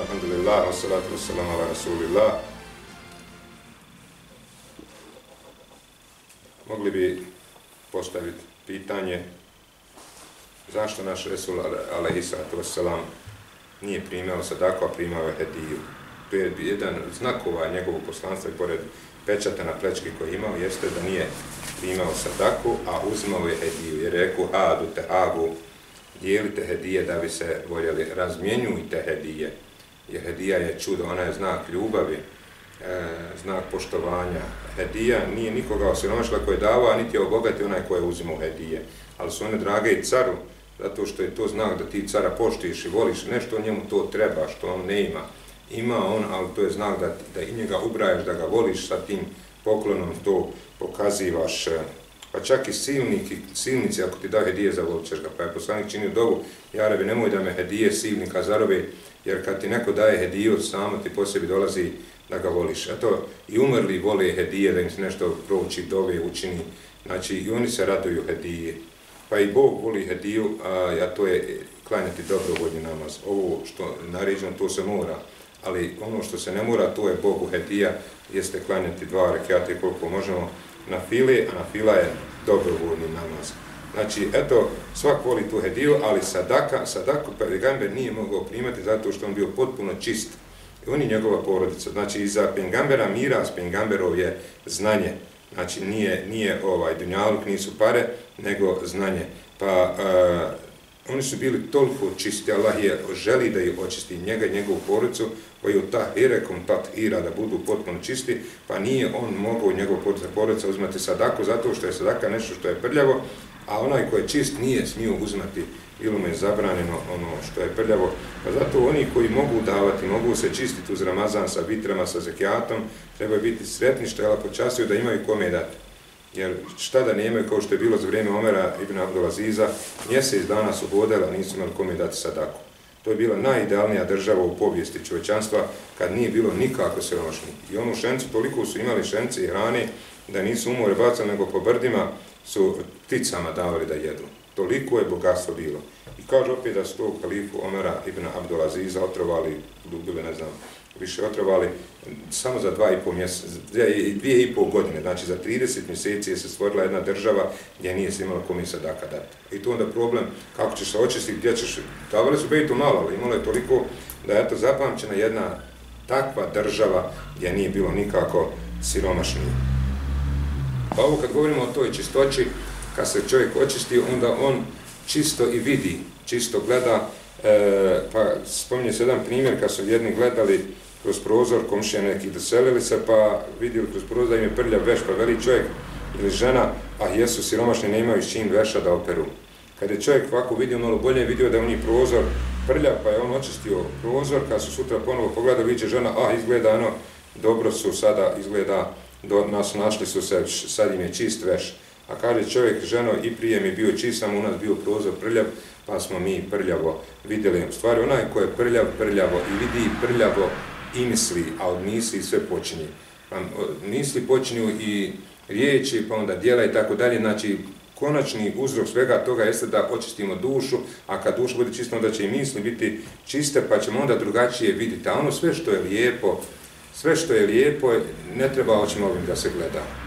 Alhamdulillah, wa salatu wa salam ala rasulillah. Mogli bi postaviti pitanje zašto naš Resul alaihi sallatu wa salam nije primao sadaku, a primao je hediju. To je jedan znakova njegovog poslanstva i pored pečata na plečki koji imao, jeste da nije primao sadaku, a uzmao je hediju. Jer rekao, adu te agu, dijelite hedije da bi se voljeli, razmjenjujte hedije. Jer hedija je čudo, ona je znak ljubavi, e, znak poštovanja. Hedija nije nikoga osiromašila koje je dava, niti je obogati onaj koje je uzimao hedije. Ali su one drage i caru, zato što je to znak da ti cara poštiš i voliš nešto, njemu to treba, što on ne ima. Ima on, ali to je znak da, da i njega ubrajaš, da ga voliš sa tim poklonom, to pokazivaš e, pa čak i silnik, silnici, ako ti da hedije, zavolit ćeš ga. Pa je poslanik činio dovu, Jarabi, nemoj da me hedije silnika zarobe, jer kad ti neko daje hediju, samo ti po sebi dolazi da ga voliš. A to i umrli vole hedije, da im se nešto proći, dove, učini. Znači, i oni se raduju hedije. Pa i Bog voli hediju, a, a to je klanjati dobrovodnji namaz. Ovo što naređeno, to se mora. Ali ono što se ne mora, to je Bogu hedija, jeste klanjati dva rekiate koliko možemo na file, a na fila je dobrovoljni namaz. Znači, eto, svak voli tu hediju, ali sadaka, sadaku Pengamber nije mogao primati zato što on bio potpuno čist. I on je njegova porodica. Znači, iza Pengambera mira s Pengamberov je znanje. Znači, nije, nije ovaj dunjaluk, nisu pare, nego znanje. Pa, e, oni su bili toliko čisti, Allah je želi da ih očisti njega i njegovu porodicu, koji u ta irekom tat ira da budu potpuno čisti, pa nije on mogao njegov porodica uzmati sadaku, zato što je sadaka nešto što je prljavo, a onaj koji je čist nije smio uzmati ili mu je zabranjeno ono što je prljavo. Pa zato oni koji mogu davati, mogu se čistiti uz Ramazan sa vitrama, sa zekijatom, trebaju biti sretni što je Allah počasio da imaju kome dati. Jer šta da nemaju, kao što je bilo za vrijeme Omera ibn Abdulaziza, mjesec dana su hodela, nisu imali kome dati sadaku. To je bila najidealnija država u povijesti čovečanstva kad nije bilo nikako siromašni. I onu šencu, toliko su imali šenci i hrane da nisu umore bacali, nego po brdima su pticama davali da jedu. Toliko je bogatstvo bilo. I kaže opet da su to kalifu Omera ibn Abdulaziza otrovali, dubili, ne znam, više otrovali samo za dva i pol mjeseca, dvije, dvije i pol godine, znači za 30 mjeseci je se stvorila jedna država gdje nije se imala komisa daka dati. I tu onda problem kako ćeš se očistiti, gdje ćeš, davali su bejtu malo, ali imalo je toliko da je to zapamćena jedna takva država gdje nije bilo nikako siromašni. Pa ovo kad govorimo o toj čistoći, kad se čovjek očisti, onda on čisto i vidi, čisto gleda, e, pa spominje se jedan primjer kad su jedni gledali kroz prozor, komšija neki doselili se, pa vidjeli kroz prozor da im je prlja veš, pa veli čovjek ili žena, a jesu siromašni, ne imaju s čim veša da operu. Kad je čovjek ovako vidio malo bolje, vidio da je u njih prozor prlja, pa je on očistio prozor, kad su sutra ponovo pogledali, vidje žena, a izgleda ono, dobro su sada, izgleda, do nas našli su se, sad im je čist veš. A kaže čovjek, ženo, i prije mi bio čist, samo u nas bio prozor prljav, pa smo mi prljavo vidjeli. U stvari, onaj ko je prljav, prljavo i vidi prljavo, i misli, a od misli sve počinje. Pa, misli počinju i riječi, pa onda dijela i tako dalje. Znači, konačni uzrok svega toga jeste da očistimo dušu, a kad duša bude čista, onda će i misli biti čiste, pa ćemo onda drugačije vidjeti. A ono sve što je lijepo, sve što je lijepo, ne treba očima ovim da se gleda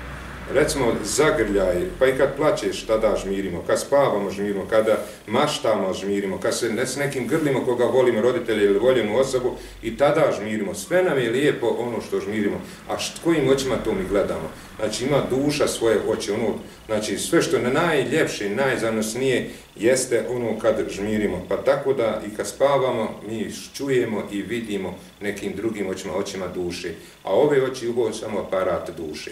recimo zagrljaj, pa i kad plaćeš tada žmirimo, kad spavamo žmirimo, kada maštamo žmirimo, kad se ne s nekim grlimo koga volimo roditelje ili voljenu osobu i tada žmirimo. Sve nam je lijepo ono što žmirimo. A št, kojim očima to mi gledamo? Znači ima duša svoje oči, ono, znači sve što je najljepše i najzanosnije jeste ono kad žmirimo. Pa tako da i kad spavamo mi čujemo i vidimo nekim drugim očima, očima duše. A ove oči ubo samo aparat duše.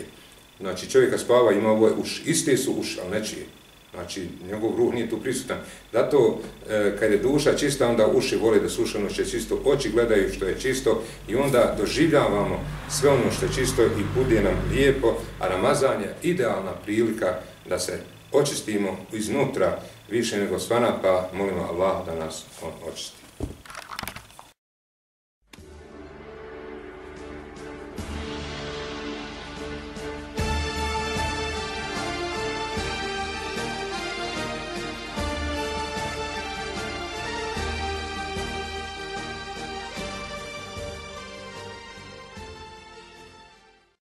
Znači čovjeka spava ima ovo uš, iste su uš, ali nečije. Znači njegov ruh nije tu prisutan. Zato e, kad je duša čista, onda uši vole da slušano što je čisto, oči gledaju što je čisto i onda doživljavamo sve ono što je čisto i bude nam lijepo, a Ramazan je idealna prilika da se očistimo iznutra više nego svana, pa molimo Allah da nas on očisti.